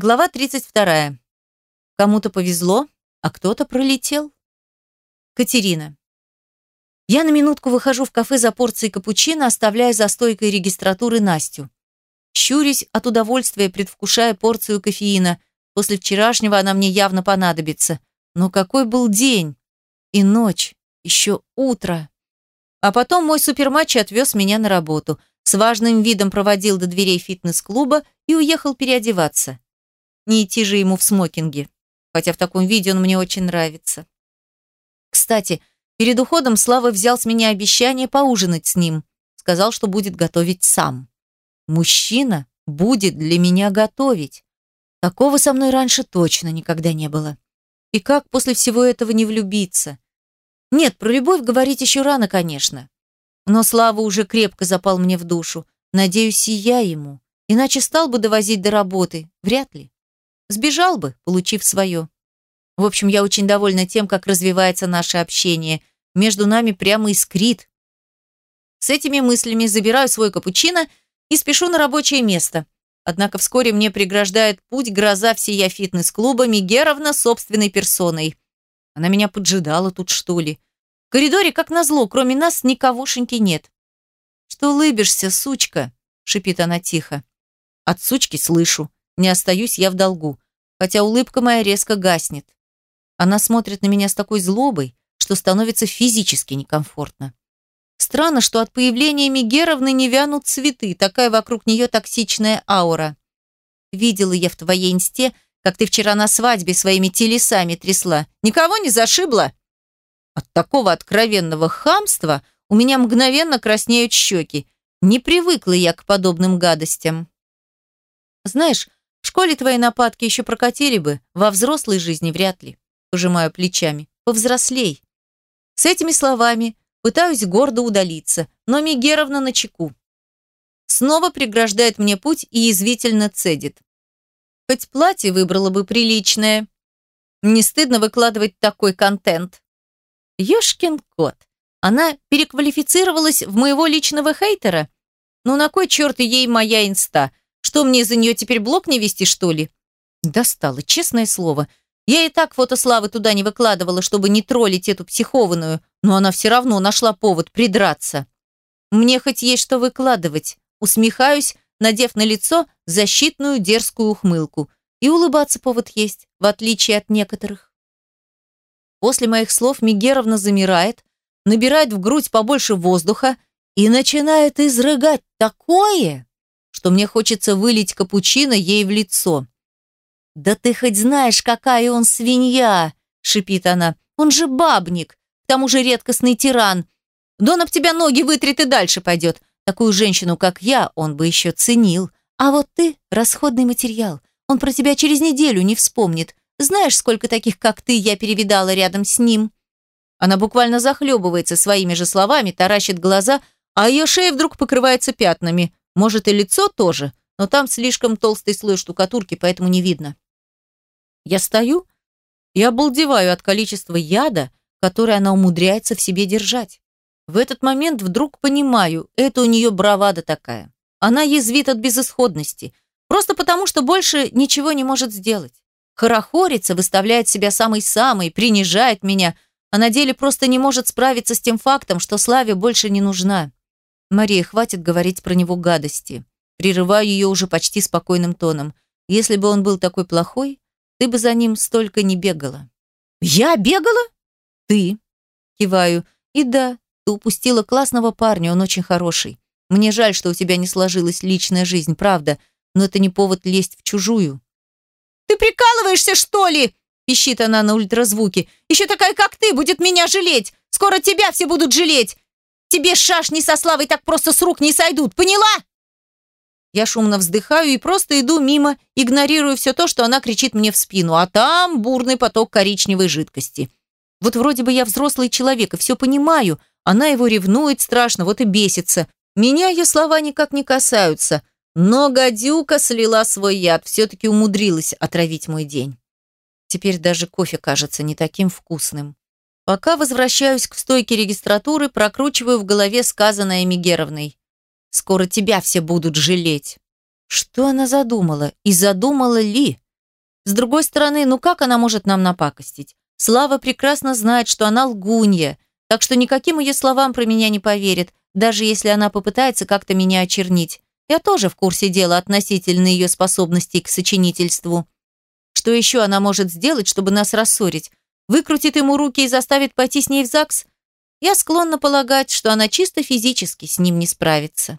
Глава 32. Кому-то повезло, а кто-то пролетел. Катерина. Я на минутку выхожу в кафе за порцией капучино, оставляя за стойкой регистратуры Настю. Щурюсь от удовольствия, предвкушая порцию кофеина. После вчерашнего она мне явно понадобится. Но какой был день! И ночь, еще утро. А потом мой суперматч отвез меня на работу. С важным видом проводил до дверей фитнес-клуба и уехал переодеваться. Не идти же ему в смокинге. Хотя в таком виде он мне очень нравится. Кстати, перед уходом Слава взял с меня обещание поужинать с ним. Сказал, что будет готовить сам. Мужчина будет для меня готовить. Такого со мной раньше точно никогда не было. И как после всего этого не влюбиться? Нет, про любовь говорить еще рано, конечно. Но Слава уже крепко запал мне в душу. Надеюсь, и я ему. Иначе стал бы довозить до работы. Вряд ли. Сбежал бы, получив свое. В общем, я очень довольна тем, как развивается наше общение. Между нами прямо искрит. С этими мыслями забираю свой капучино и спешу на рабочее место. Однако вскоре мне преграждает путь гроза всея фитнес-клуба Мигеровна собственной персоной. Она меня поджидала тут, что ли. В коридоре, как назло, кроме нас никогошеньки нет. «Что улыбишься, сучка?» – шипит она тихо. От сучки слышу. Не остаюсь я в долгу. Хотя улыбка моя резко гаснет. Она смотрит на меня с такой злобой, что становится физически некомфортно. Странно, что от появления Мигеровны не вянут цветы, такая вокруг нее токсичная аура. Видела я в твоей инсте, как ты вчера на свадьбе своими телесами трясла. Никого не зашибла?» От такого откровенного хамства у меня мгновенно краснеют щеки. Не привыкла я к подобным гадостям. Знаешь, в школе твои нападки еще прокатили бы, во взрослой жизни вряд ли. Пожимаю плечами. Повзрослей. С этими словами пытаюсь гордо удалиться, но Мигеровна на чеку. Снова преграждает мне путь и язвительно цедит. Хоть платье выбрала бы приличное. Не стыдно выкладывать такой контент. Ёшкин кот. Она переквалифицировалась в моего личного хейтера? Ну на кой черт ей моя инста? Что мне за нее теперь блог не вести, что ли? Достало, честное слово. Я и так фото Славы туда не выкладывала, чтобы не троллить эту психованную, но она все равно нашла повод придраться. Мне хоть есть что выкладывать. Усмехаюсь, надев на лицо защитную дерзкую ухмылку. И улыбаться повод есть, в отличие от некоторых. После моих слов Мигеровна замирает, набирает в грудь побольше воздуха и начинает изрыгать такое, что мне хочется вылить капучино ей в лицо. «Да ты хоть знаешь, какая он свинья!» — шипит она. «Он же бабник, к тому же редкостный тиран. Да он об тебя ноги вытрет и дальше пойдет. Такую женщину, как я, он бы еще ценил. А вот ты – расходный материал. Он про тебя через неделю не вспомнит. Знаешь, сколько таких, как ты, я перевидала рядом с ним?» Она буквально захлебывается своими же словами, таращит глаза, а ее шея вдруг покрывается пятнами. Может, и лицо тоже, но там слишком толстый слой штукатурки, поэтому не видно. Я стою и обалдеваю от количества яда, которое она умудряется в себе держать. В этот момент вдруг понимаю, это у нее бравада такая. Она язвит от безысходности, просто потому, что больше ничего не может сделать. Хорохорится, выставляет себя самой-самой, принижает меня, а на деле просто не может справиться с тем фактом, что Славе больше не нужна. Мария, хватит говорить про него гадости. Прерываю ее уже почти спокойным тоном. Если бы он был такой плохой, ты бы за ним столько не бегала. Я бегала? Ты. Киваю. И да, ты упустила классного парня, он очень хороший. Мне жаль, что у тебя не сложилась личная жизнь, правда, но это не повод лезть в чужую. Ты прикалываешься, что ли? пищит она на ультразвуке. Еще такая, как ты, будет меня жалеть. Скоро тебя все будут жалеть. Тебе шашни со Славой так просто с рук не сойдут, поняла? Я шумно вздыхаю и просто иду мимо, игнорирую все то, что она кричит мне в спину, а там бурный поток коричневой жидкости. Вот вроде бы я взрослый человек и все понимаю, она его ревнует страшно, вот и бесится. Меня ее слова никак не касаются. Но гадюка слила свой яд, все-таки умудрилась отравить мой день. Теперь даже кофе кажется не таким вкусным. Пока возвращаюсь к стойке регистратуры, прокручиваю в голове сказанное Мигеровной. «Скоро тебя все будут жалеть». Что она задумала? И задумала ли? С другой стороны, ну как она может нам напакостить? Слава прекрасно знает, что она лгунья, так что никаким ее словам про меня не поверит, даже если она попытается как-то меня очернить. Я тоже в курсе дела относительно ее способностей к сочинительству. Что еще она может сделать, чтобы нас рассорить? Выкрутит ему руки и заставит пойти с ней в ЗАГС? Я склонна полагать, что она чисто физически с ним не справится.